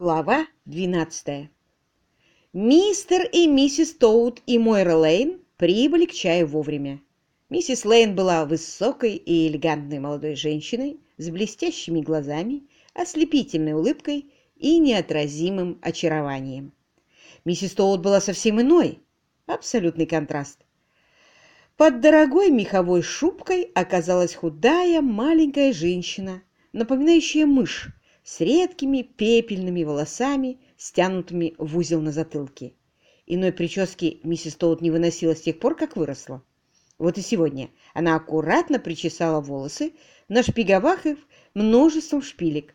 Глава 12. Мистер и миссис Тоут и Мойра Лейн прибыли к чаю вовремя. Миссис Лейн была высокой и элегантной молодой женщиной с блестящими глазами, ослепительной улыбкой и неотразимым очарованием. Миссис Тоут была совсем иной, абсолютный контраст. Под дорогой меховой шубкой оказалась худая маленькая женщина, напоминающая мышь, с редкими пепельными волосами, стянутыми в узел на затылке. Иной прически миссис Тоут не выносила с тех пор, как выросла. Вот и сегодня она аккуратно причесала волосы, нашпиговав их множеством шпилек.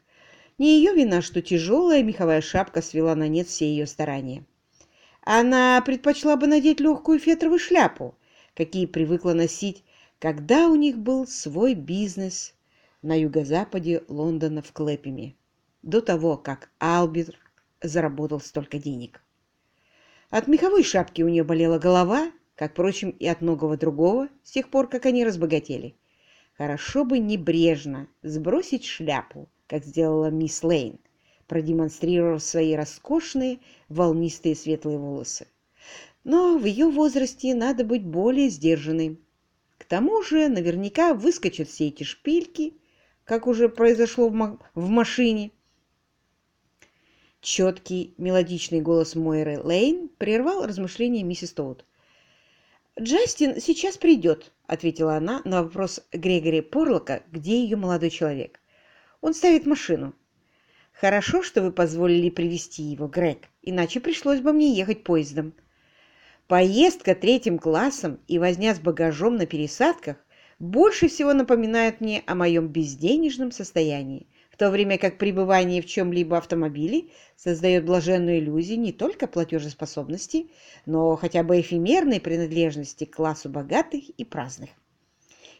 Не ее вина, что тяжелая меховая шапка свела на нет все ее старания. Она предпочла бы надеть легкую фетровую шляпу, какие привыкла носить, когда у них был свой бизнес на юго-западе Лондона в Клэпеме до того, как Албер заработал столько денег. От меховой шапки у нее болела голова, как, впрочем, и от многого другого, с тех пор, как они разбогатели. Хорошо бы небрежно сбросить шляпу, как сделала мисс Лейн, продемонстрировав свои роскошные волнистые светлые волосы. Но в ее возрасте надо быть более сдержанной. К тому же наверняка выскочат все эти шпильки, как уже произошло в, машине, Четкий, мелодичный голос Мойры Лейн прервал размышления миссис Тоут. «Джастин сейчас придет», — ответила она на вопрос Грегори Порлока, где ее молодой человек. «Он ставит машину». «Хорошо, что вы позволили привести его, Грег, иначе пришлось бы мне ехать поездом». Поездка третьим классом и возня с багажом на пересадках больше всего напоминают мне о моем безденежном состоянии в то время как пребывание в чем-либо автомобиле создает блаженную иллюзию не только платежеспособности, но хотя бы эфемерной принадлежности к классу богатых и праздных.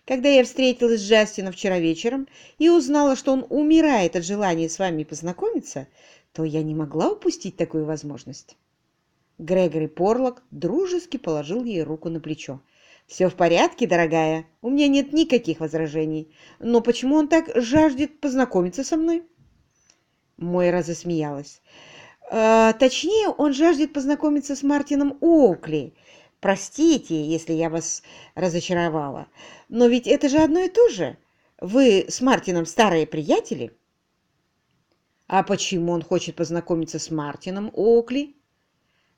Когда я встретилась с Джастином вчера вечером и узнала, что он умирает от желания с вами познакомиться, то я не могла упустить такую возможность. Грегори Порлок дружески положил ей руку на плечо. «Все в порядке, дорогая. У меня нет никаких возражений. Но почему он так жаждет познакомиться со мной?» Мойра засмеялась. «Э, «Точнее, он жаждет познакомиться с Мартином Оукли. Простите, если я вас разочаровала. Но ведь это же одно и то же. Вы с Мартином старые приятели?» «А почему он хочет познакомиться с Мартином Оукли?»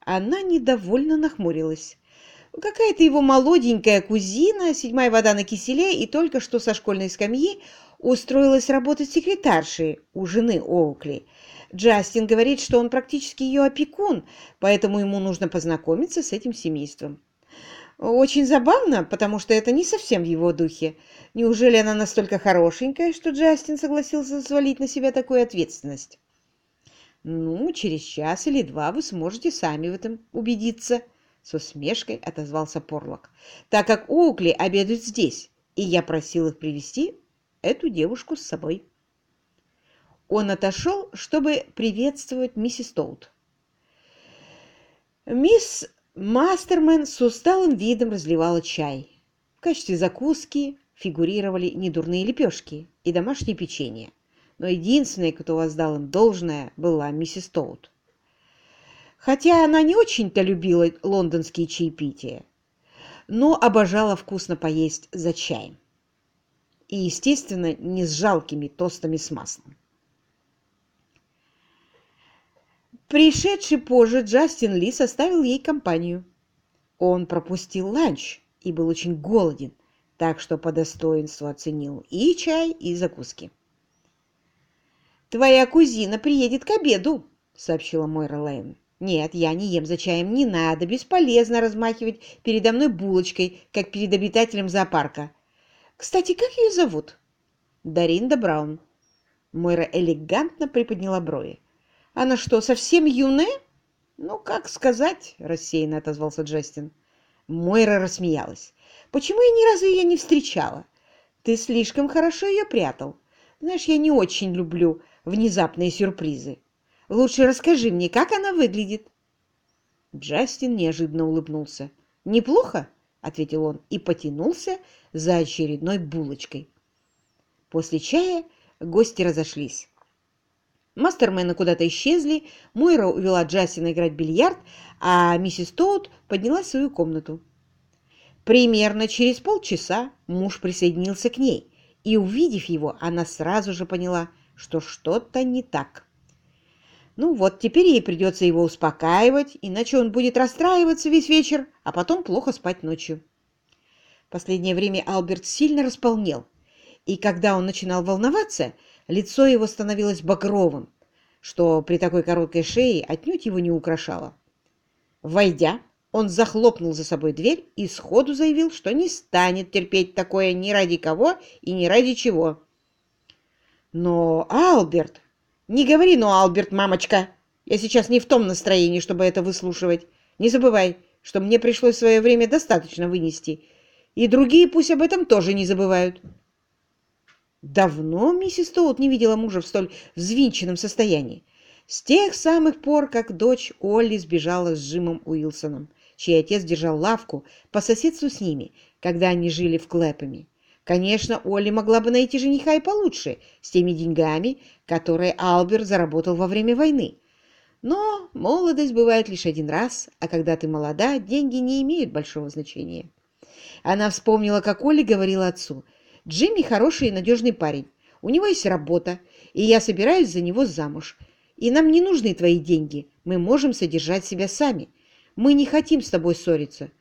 Она недовольно нахмурилась. Какая-то его молоденькая кузина, седьмая вода на киселе, и только что со школьной скамьи устроилась работать секретаршей у жены Оукли. Джастин говорит, что он практически ее опекун, поэтому ему нужно познакомиться с этим семейством. Очень забавно, потому что это не совсем в его духе. Неужели она настолько хорошенькая, что Джастин согласился свалить на себя такую ответственность? Ну, через час или два вы сможете сами в этом убедиться. С усмешкой отозвался Порлок. «Так как Оукли обедают здесь, и я просил их привести эту девушку с собой». Он отошел, чтобы приветствовать миссис Тоут. Мисс Мастермен с усталым видом разливала чай. В качестве закуски фигурировали недурные лепешки и домашнее печенье. Но единственной, кто воздал им должное, была миссис Тоут хотя она не очень-то любила лондонские чаепития, но обожала вкусно поесть за чаем. И, естественно, не с жалкими тостами с маслом. Пришедший позже Джастин Ли составил ей компанию. Он пропустил ланч и был очень голоден, так что по достоинству оценил и чай, и закуски. «Твоя кузина приедет к обеду», — сообщила Мойра Лейн. Нет, я не ем за чаем, не надо, бесполезно размахивать передо мной булочкой, как перед обитателем зоопарка. Кстати, как ее зовут? Даринда Браун. Мойра элегантно приподняла брови. Она что, совсем юная? Ну, как сказать, рассеянно отозвался Джастин. Мойра рассмеялась. Почему я ни разу ее не встречала? Ты слишком хорошо ее прятал. Знаешь, я не очень люблю внезапные сюрпризы. Лучше расскажи мне, как она выглядит. Джастин неожиданно улыбнулся. «Неплохо», — ответил он и потянулся за очередной булочкой. После чая гости разошлись. Мастермены куда-то исчезли, Мойра увела Джастина играть в бильярд, а миссис Тоут поднялась в свою комнату. Примерно через полчаса муж присоединился к ней, и, увидев его, она сразу же поняла, что что-то не так. Ну вот, теперь ей придется его успокаивать, иначе он будет расстраиваться весь вечер, а потом плохо спать ночью. В последнее время Алберт сильно располнел, и когда он начинал волноваться, лицо его становилось багровым, что при такой короткой шее отнюдь его не украшало. Войдя, он захлопнул за собой дверь и сходу заявил, что не станет терпеть такое ни ради кого и ни ради чего. «Но, Алберт...» «Не говори «но, Алберт, мамочка!» Я сейчас не в том настроении, чтобы это выслушивать. Не забывай, что мне пришлось в свое время достаточно вынести. И другие пусть об этом тоже не забывают. Давно миссис Тоут не видела мужа в столь взвинченном состоянии. С тех самых пор, как дочь Олли сбежала с Джимом Уилсоном, чей отец держал лавку по соседству с ними, когда они жили в Клэпами. Конечно, Олли могла бы найти жениха и получше, с теми деньгами, которые Алберт заработал во время войны. Но молодость бывает лишь один раз, а когда ты молода, деньги не имеют большого значения. Она вспомнила, как Олли говорила отцу, «Джимми хороший и надежный парень, у него есть работа, и я собираюсь за него замуж. И нам не нужны твои деньги, мы можем содержать себя сами. Мы не хотим с тобой ссориться,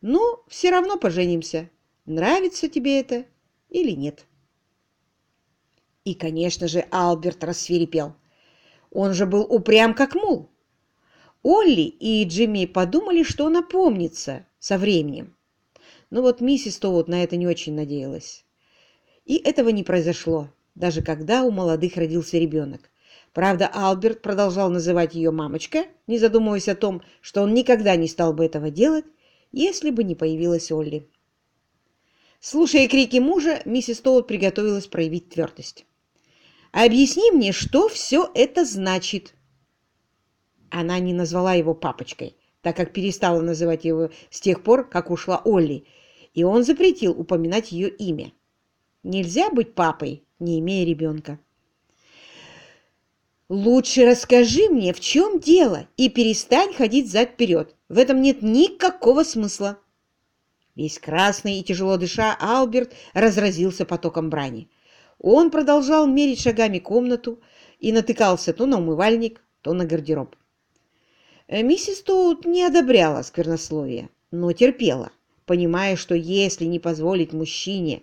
но все равно поженимся. Нравится тебе это или нет?» И, конечно же, Алберт рассверепел. Он же был упрям как мул. Олли и Джимми подумали, что он опомнится со временем. Но вот миссис Тоут на это не очень надеялась. И этого не произошло, даже когда у молодых родился ребенок. Правда, Алберт продолжал называть ее «мамочка», не задумываясь о том, что он никогда не стал бы этого делать, если бы не появилась Олли. Слушая крики мужа, миссис Тоут приготовилась проявить твердость. Объясни мне, что все это значит?» Она не назвала его папочкой, так как перестала называть его с тех пор, как ушла Олли, и он запретил упоминать ее имя. Нельзя быть папой, не имея ребенка. «Лучше расскажи мне, в чем дело, и перестань ходить зад-вперед. В этом нет никакого смысла». Весь красный и тяжело дыша, Алберт разразился потоком брани. Он продолжал мерить шагами комнату и натыкался то на умывальник, то на гардероб. Э, миссис Тоут не одобряла сквернословие, но терпела, понимая, что если не позволить мужчине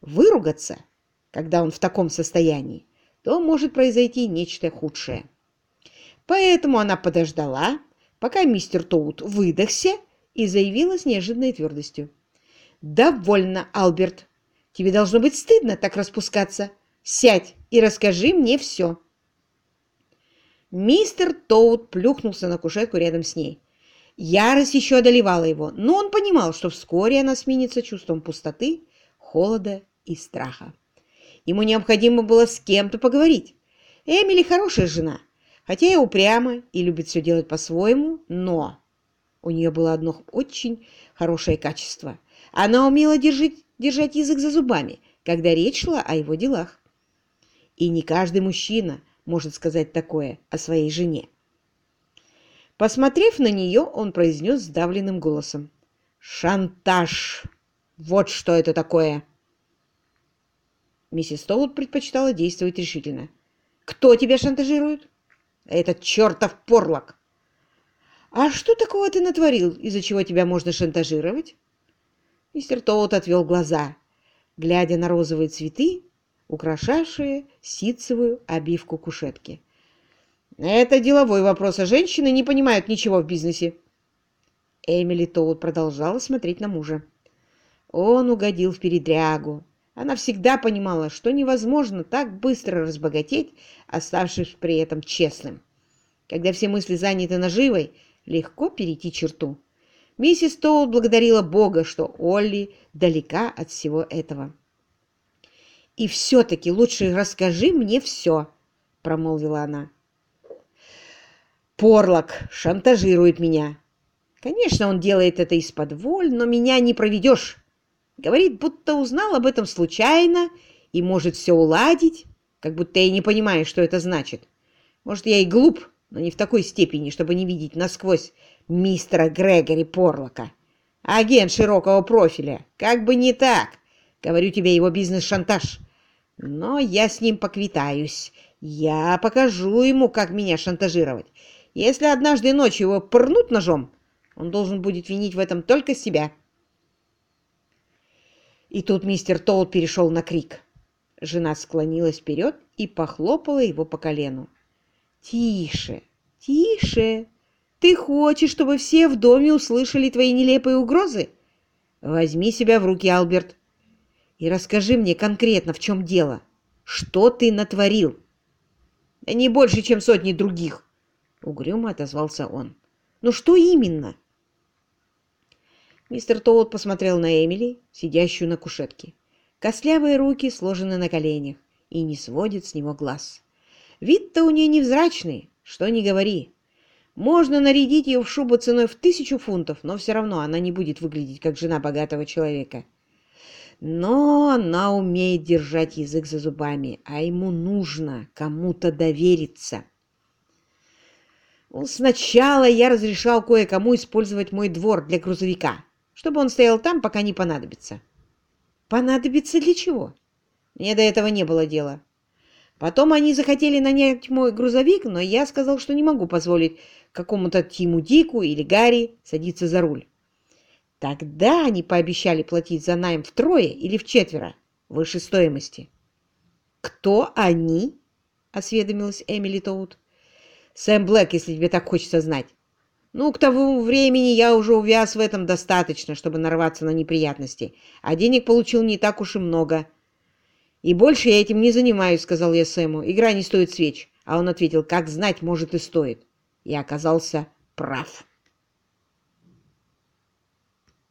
выругаться, когда он в таком состоянии, то может произойти нечто худшее. Поэтому она подождала, пока мистер Тоут выдохся и заявила с неожиданной твердостью. «Довольно, Алберт. Тебе должно быть стыдно так распускаться. Сядь и расскажи мне все. Мистер Тоут плюхнулся на кушетку рядом с ней. Ярость еще одолевала его, но он понимал, что вскоре она сменится чувством пустоты, холода и страха. Ему необходимо было с кем-то поговорить. Эмили хорошая жена, хотя и упряма и любит все делать по-своему, но у нее было одно очень хорошее качество. Она умела держать держать язык за зубами, когда речь шла о его делах. И не каждый мужчина может сказать такое о своей жене. Посмотрев на нее, он произнес сдавленным голосом. «Шантаж! Вот что это такое!» Миссис Толлот предпочитала действовать решительно. «Кто тебя шантажирует?» «Этот чертов порлок!» «А что такого ты натворил, из-за чего тебя можно шантажировать?» Мистер Тоут отвел глаза, глядя на розовые цветы, украшавшие ситцевую обивку кушетки. «Это деловой вопрос, а женщины не понимают ничего в бизнесе». Эмили Тоут продолжала смотреть на мужа. Он угодил в передрягу. Она всегда понимала, что невозможно так быстро разбогатеть, оставшись при этом честным. Когда все мысли заняты наживой, легко перейти черту. Миссис Тоут благодарила Бога, что Олли далека от всего этого. «И все-таки лучше расскажи мне все», — промолвила она. «Порлок шантажирует меня. Конечно, он делает это из-под воль, но меня не проведешь. Говорит, будто узнал об этом случайно и может все уладить, как будто я не понимаю, что это значит. Может, я и глуп, но не в такой степени, чтобы не видеть насквозь мистера Грегори Порлока. Агент широкого профиля. Как бы не так. Говорю тебе, его бизнес-шантаж. Но я с ним поквитаюсь. Я покажу ему, как меня шантажировать. Если однажды ночью его пырнут ножом, он должен будет винить в этом только себя. И тут мистер Толл перешел на крик. Жена склонилась вперед и похлопала его по колену. «Тише, тише! Ты хочешь, чтобы все в доме услышали твои нелепые угрозы? Возьми себя в руки, Алберт, и расскажи мне конкретно, в чем дело. Что ты натворил?» «Да не больше, чем сотни других!» — угрюмо отозвался он. «Ну что именно?» Мистер Тоут посмотрел на Эмили, сидящую на кушетке. Костлявые руки сложены на коленях и не сводит с него глаз. Вид-то у нее невзрачный, что ни говори. Можно нарядить ее в шубу ценой в тысячу фунтов, но все равно она не будет выглядеть как жена богатого человека. Но она умеет держать язык за зубами, а ему нужно кому-то довериться. Сначала я разрешал кое-кому использовать мой двор для грузовика, чтобы он стоял там, пока не понадобится. Понадобится для чего? Мне до этого не было дела. Потом они захотели нанять мой грузовик, но я сказал, что не могу позволить какому-то Тиму Дику или Гарри садиться за руль. Тогда они пообещали платить за найм втрое или вчетверо выше стоимости. «Кто они?» — осведомилась Эмили Тоут. «Сэм Блэк, если тебе так хочется знать. Ну, к тому времени я уже увяз в этом достаточно, чтобы нарваться на неприятности, а денег получил не так уж и много. И больше я этим не занимаюсь, сказал я Сэму. Игра не стоит свеч. А он ответил, как знать, может и стоит. Я оказался прав.